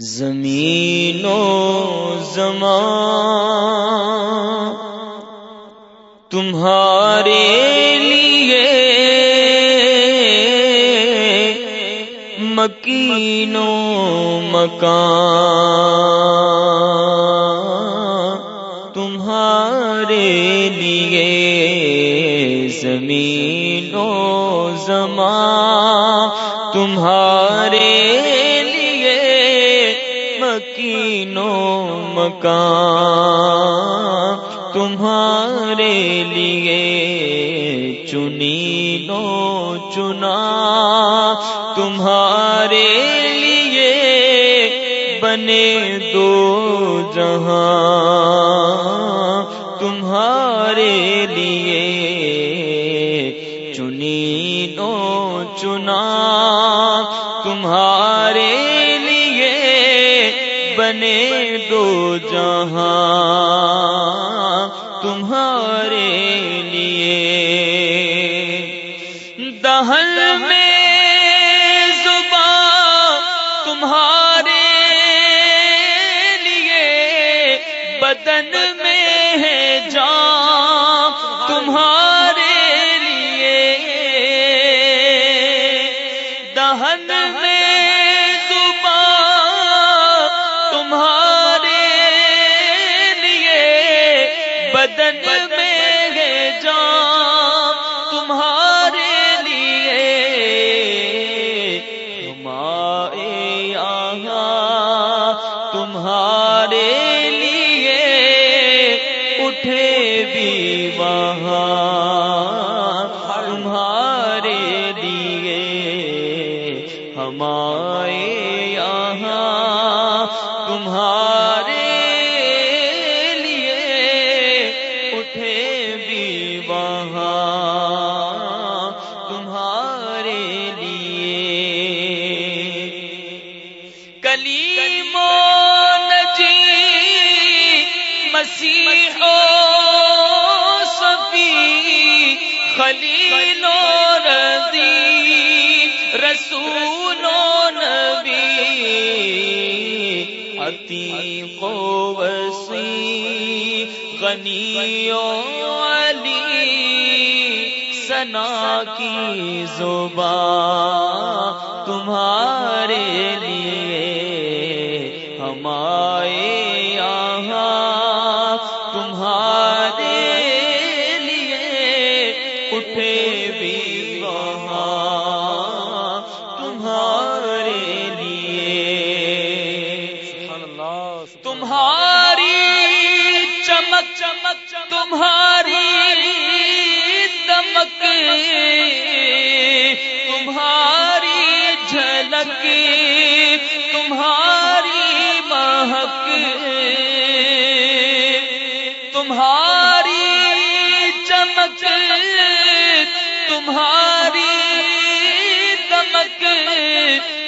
زمین و زمان تمہارے لیے مکین و مکان مکان تمہارے لیے چنی لو چنا تمہارے لیے بنے دو جہاں۔ عتیق و وسیع غنی و علی سنا کی زبان تمہارے کی تمہاری مہک تمہاری چمک تمہاری دمک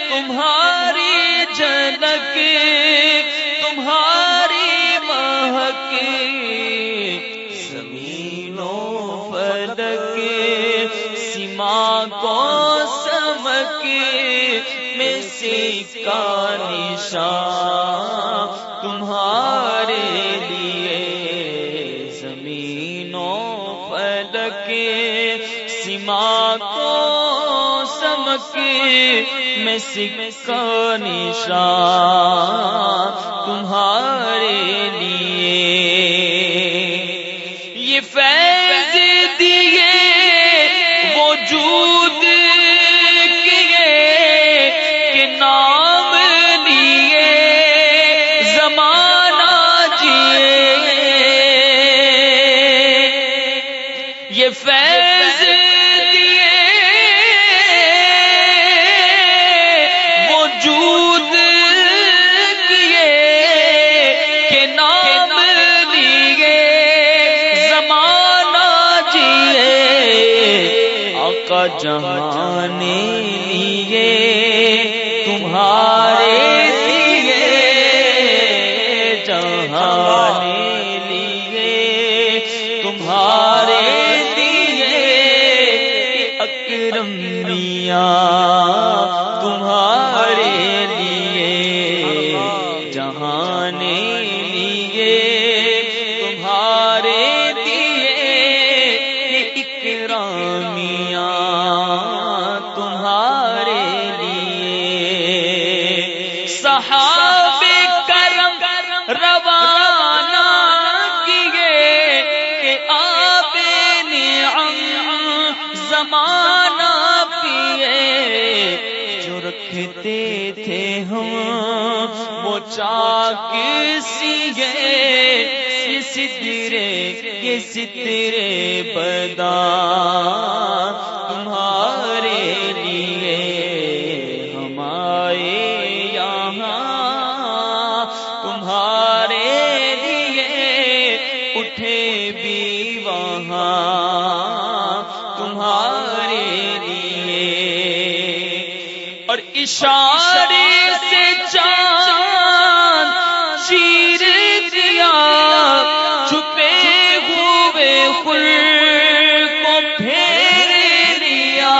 تمہاری کو سمک میں سکھ نشان تمہارے آقا جہان لیے تمہارے لیے جہان لیے تمہارے لیے اکرم میاں تمہارے زمانہ پیے جو رکھتے تھے ہم وہ چاک سیگے گئے سترے یہ سترے بدا۔ اور اشارے سے چاند چیر دیا چھپے ہوئے خل کو پھیر لیا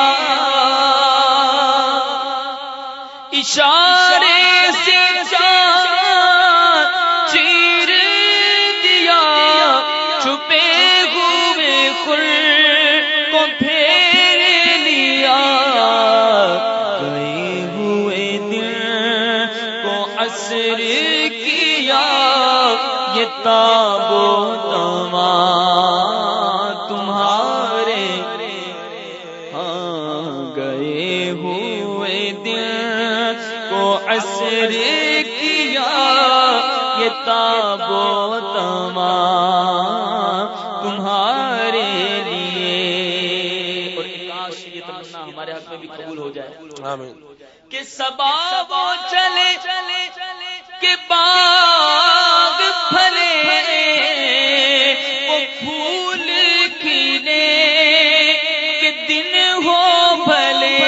اشارے اثر کیا یہ تابو تما تمہارے ہاں گئے ہوئے دل کو اثر کیا یہ تابو تما تمہارے لیے۔ اور کاش یہ تمنا ہمارے حق میں بھی قبول ہو جائے۔ آمین کہ سبا وہ چلے۔ کہ باغ پھلے وہ پھول کھلے کہ دن ہو بھلے،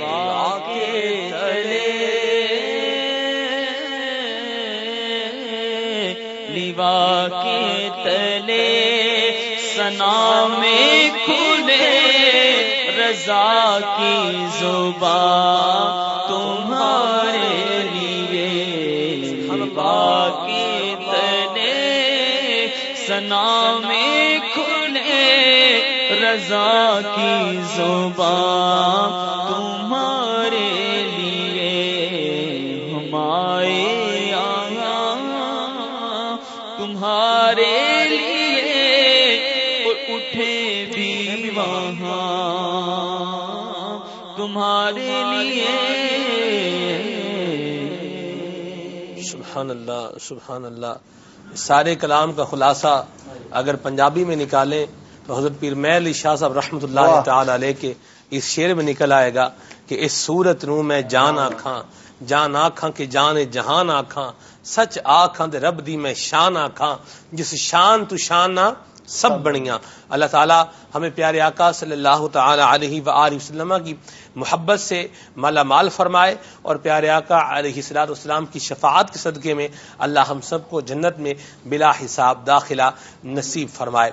باغ کے تلے لیوا کے تلے سنا میں کھلے۔ رضا کی زبان تمہارے تلے سنا میں کھلے رضا کی زبان تمہارے لیے ہمارے آیا، تمہارے لیے اٹھے بھی وہاں، تمہارے لیے سبحان اللہ سبحان اللہ۔ سارے کلام کا خلاصہ اگر پنجابی میں نکالیں تو حضرت پیر میل علی شاہ صاحب رحمۃ اللہ تعالی علیہ کے اس شعر میں نکل آئے گا کہ اس صورت نو میں جان آکھاں جان آکھاں کہ جان جہان آکھاں سچ آکھاں دے رب دی میں شان آکھاں جس شان تو شان نہ سب بڑیاں اللہ تعالیٰ ہمیں پیارے آقا صلی اللہ تعالی علیہ و وسلم کی محبت سے مالا مال فرمائے اور پیارے آقا علیہ صلاح اسلام کی شفاعت کے صدقے میں اللہ ہم سب کو جنت میں بلا حساب داخلہ نصیب فرمائے۔